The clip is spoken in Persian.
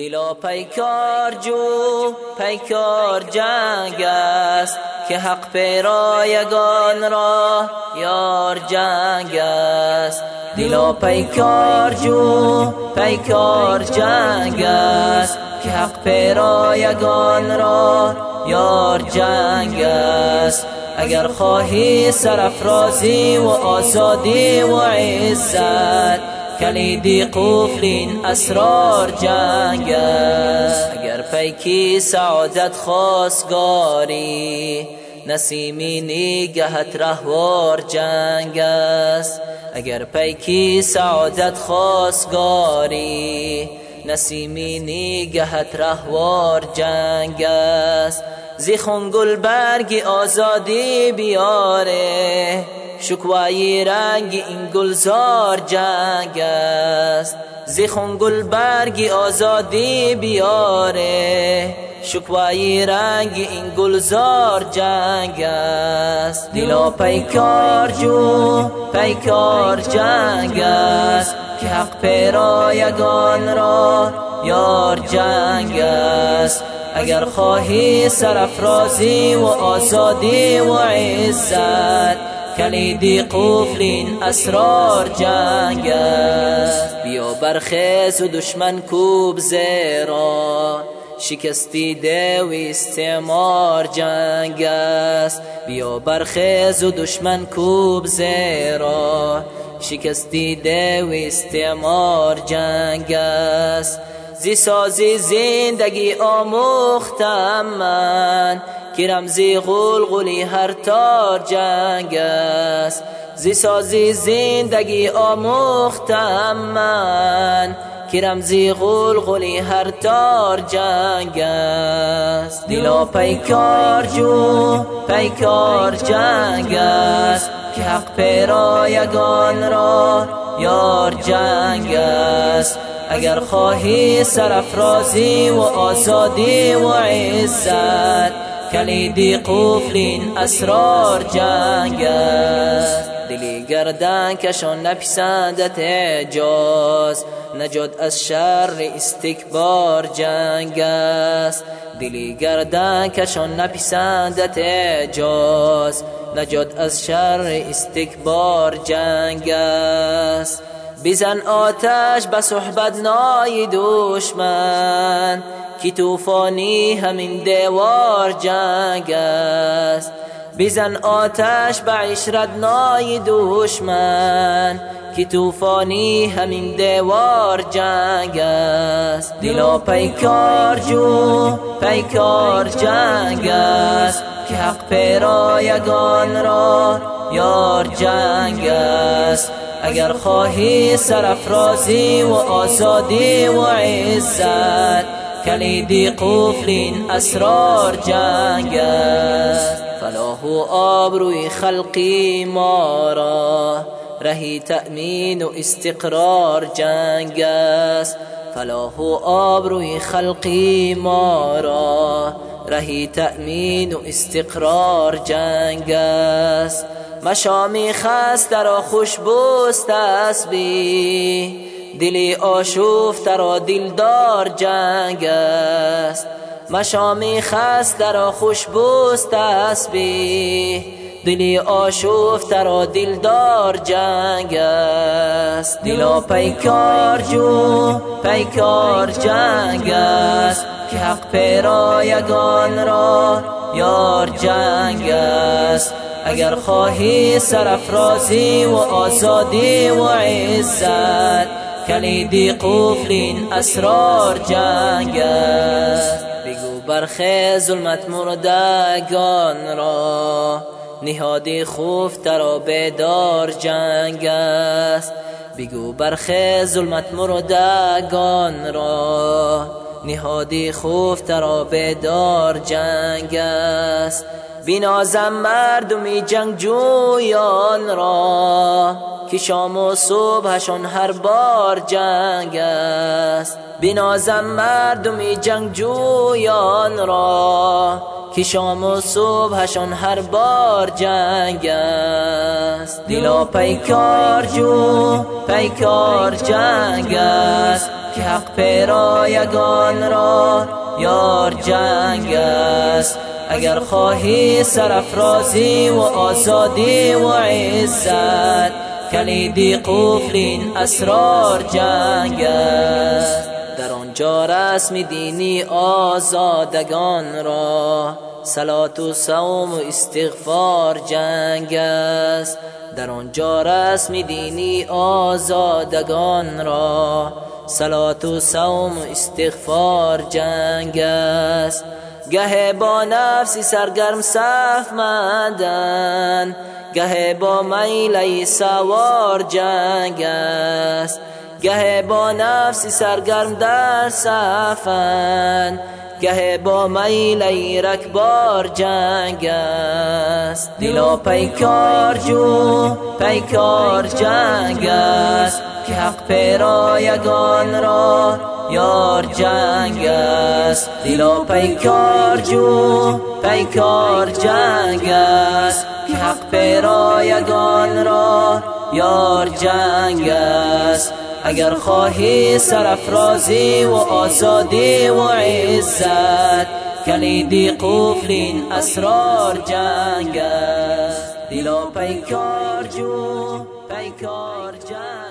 دلا پیکار جو پیکار جنگ است که حق پیرایگان را یار جنگ است. دلا پیکار جو پیکار جنگ است که حق پیرایگان را یار جنگ است. اگر خواهی سرفرازی و آزادی و عزت کلیدی قفل اسرار جنگ است. اگر پیکی سعادت خواستگاری نسیمی نیگهت رهوار جنگ است. اگر پیکی سعادت خواستگاری نسیمی نیگهت رهوار جنگ است. زیخون گل برگی آزادی بیاره. شکوایی رنگ این گلزار جنگ است. زیخون گل برگی آزادی بیاره. شکوایی رنگ این گلزار جنگ است. دلا پیکار جو پیکار جنگ است. که حق پیرایگان را یار جنگ است. اگر خواهی سرفرازی و آزادی و عزت کلیدی قفل اسرار جنگ است. بیا برخیز و دشمن کوب زیرا شکستی و استعمار جنگ است. بیا برخیز و دشمن کوب زیرا شکستی و استعمار جنگ است. زی سازی زندگی آموختم من. که رمزی غلغلی هر تار جنگ است. زی سازی زندگی آموختم من. که رمزی غلغلی هر تار جنگ است. دلا پیکار جو پیکار جنگ است. که حق پیرایگان را یار جنگ است. اگر خواهی سرفرازی و آزادی و عزت کلیدی قفل اسرار جنگ است. دلی گردن کشان نپسندت اعجاز نجات از شر استکبار جنگ است. دلی گردن کشان نپسندت اعجاز نجات از شر استکبار جنگ است. بزن آتش به صحبت نای دشمن کی توفانی همین دیوار جنگ است. بزن آتش به عشرت نای دشمن کی توفانی همین دیوار جنگ است. دلا پیکار جو پیکار جنگ است که حق پیرایگان را یار جنگ است. اگر خواهی سرفرازی و آزادی و عزت کلیدی قفل اسرار جنگ است. فلاح و آبروی خلقی ما را رهی تأمین و استقرار جنگ است. فلاح و آبروی خلقی ما را رهی تأمین و استقرار جنگ است. مشامی خست را خوشبوست اسبی. دلی آشوفته را دلدار جنگ است. مشامی خست در خوشبوست اسبی. دلی آشوفته را دلدار جنگ است. دلا پیکار جو پیکار جنگ است. که حق پیرایگان را یار جنگ است. اگر خواهی سرفرازی و آزادی و عزت کلیدی قفل اسرار جنگ است. بگو برخیز ظلمت مردگان را نهادی خوف ترا بیدار جنگ است. بگو برخیز ظلمت مردگان را نهادی خوف ترا بیدار جنگ است. بینازم مردمی جنگجویان را که شام و صبحشون هر بار جنگ است. بینازم مردمی جنگجویان را که شام و صبحشون هر بار جنگ است. دلا پیکار جو پیکار جنگ است که حق پیرایگان را یار جنگ است. اگر خواهی سرفرازی و آزادی و عزت کلیدی قفل این اسرار جنگ است. در آنجا رسم دینی آزادگان را سلات و صوم و استغفار جنگ است. در آنجا رسم دینی آزادگان را سلات و صوم و استغفار جنگ است. گه با نفسی سرگرم صف مندن گه با میلی سوار جنگ است. گه با نفسی سرگرم در صفن گه با میلی رکبار جنگ است. دلا پیکار جو پیکار جنگ است. که حق پیرایگان را یار جنگ است. دلا پیکار جو پیکار جنگ است. که حق پیرایگان را یار جنگ است. اگر خواهی سرفرازی و آزادی و عزت کلیدی قفل این اسرار جنگ است. دلا پیکار جو پیکار جنگ